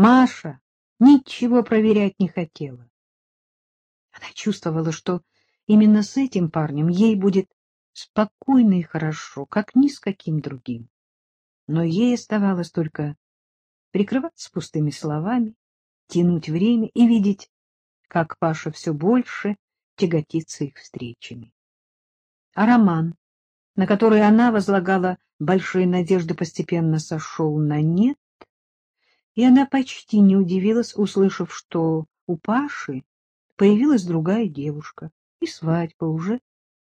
Маша ничего проверять не хотела. Она чувствовала, что именно с этим парнем ей будет спокойно и хорошо, как ни с каким другим. Но ей оставалось только прикрываться пустыми словами, тянуть время и видеть, как Паша все больше тяготится их встречами. А роман, на который она возлагала большие надежды, постепенно сошел на нет, и она почти не удивилась, услышав, что у Паши появилась другая девушка, и свадьба уже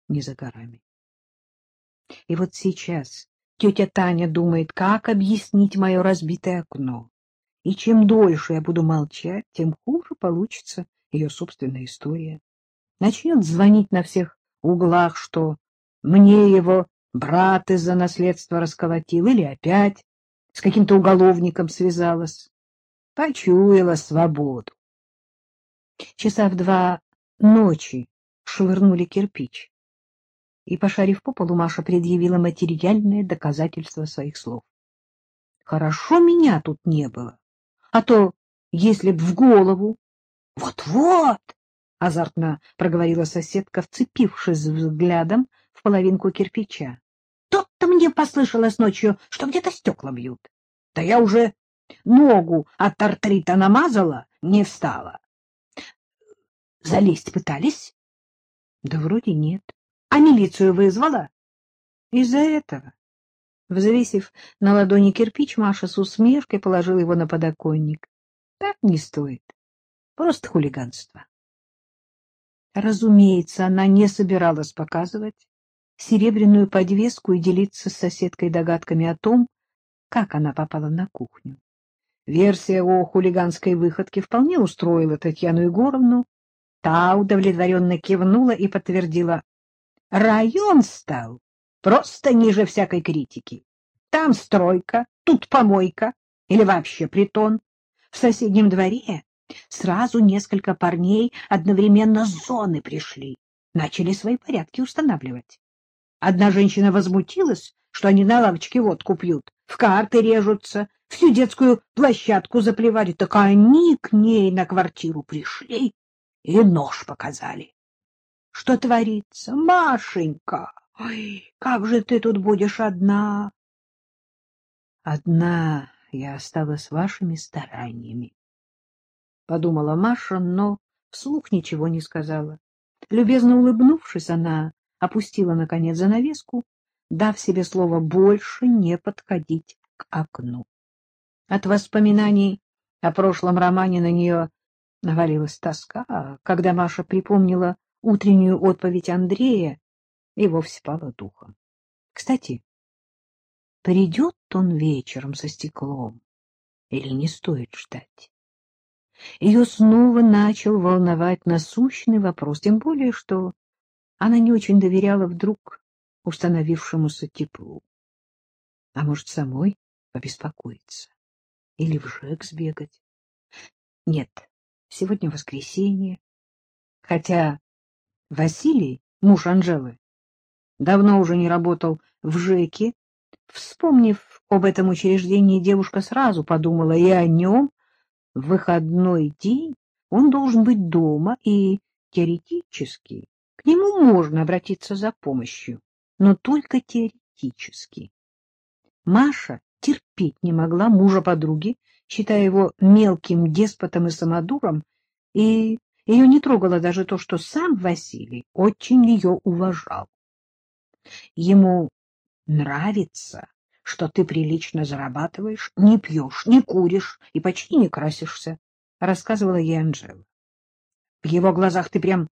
не за горами. И вот сейчас тетя Таня думает, как объяснить мое разбитое окно. И чем дольше я буду молчать, тем хуже получится ее собственная история. Начнет звонить на всех углах, что мне его брат из-за наследства расколотил, или опять с каким-то уголовником связалась. Почуяла свободу. Часа в два ночи швырнули кирпич. И, пошарив по полу, Маша предъявила материальное доказательство своих слов. Хорошо меня тут не было, а то, если б в голову... Вот-вот! — азартно проговорила соседка, вцепившись взглядом в половинку кирпича. — Тут-то мне послышалось ночью, что где-то стекла бьют. Да я уже ногу от артрита намазала, не встала. — Залезть пытались? — Да вроде нет. — А милицию вызвала? — Из-за этого. Взвесив на ладони кирпич, Маша с усмешкой положила его на подоконник. Так не стоит. Просто хулиганство. Разумеется, она не собиралась показывать серебряную подвеску и делиться с соседкой догадками о том, как она попала на кухню. Версия о хулиганской выходке вполне устроила Татьяну Егоровну. Та удовлетворенно кивнула и подтвердила. Район стал просто ниже всякой критики. Там стройка, тут помойка или вообще притон. В соседнем дворе сразу несколько парней одновременно с зоны пришли, начали свои порядки устанавливать. Одна женщина возмутилась, что они на лавочке водку пьют, в карты режутся, всю детскую площадку заплевали, так они к ней на квартиру пришли и нож показали. Что творится, Машенька? Ой, как же ты тут будешь одна? Одна я осталась вашими стараниями. Подумала Маша, но вслух ничего не сказала. Любезно улыбнувшись, она опустила, наконец, занавеску, дав себе слово больше не подходить к окну. От воспоминаний о прошлом романе на нее навалилась тоска, когда Маша припомнила утреннюю отповедь Андрея, и вовсе пала духом. Кстати, придет он вечером со стеклом или не стоит ждать? Ее снова начал волновать насущный вопрос, тем более, что она не очень доверяла вдруг установившемуся теплу. А может, самой побеспокоиться? Или в ЖЭК сбегать? Нет, сегодня воскресенье. Хотя Василий, муж Анжелы, давно уже не работал в ЖЭКе. Вспомнив об этом учреждении, девушка сразу подумала и о нем. В выходной день он должен быть дома, и теоретически нему можно обратиться за помощью, но только теоретически. Маша терпеть не могла мужа подруги, считая его мелким деспотом и самодуром, и ее не трогало даже то, что сам Василий очень ее уважал. Ему нравится, что ты прилично зарабатываешь, не пьешь, не куришь и почти не красишься, — рассказывала ей Анжела. В его глазах ты прям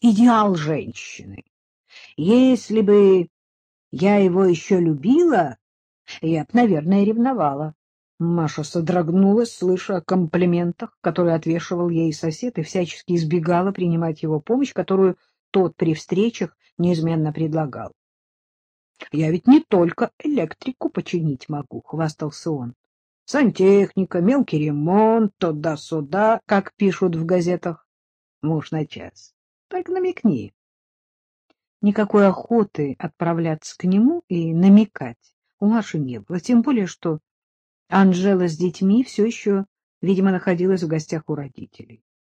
идеал женщины. Если бы я его еще любила, я б, наверное, ревновала. Маша содрогнулась, слыша о комплиментах, которые отвешивал ей сосед, и всячески избегала принимать его помощь, которую тот при встречах неизменно предлагал. — Я ведь не только электрику починить могу, — хвастался он. — Сантехника, мелкий ремонт, туда-сюда, как пишут в газетах. Муж на час. Так намекни. Никакой охоты отправляться к нему и намекать у Маши не было, тем более, что Анжела с детьми все еще видимо, находилась в гостях у родителей.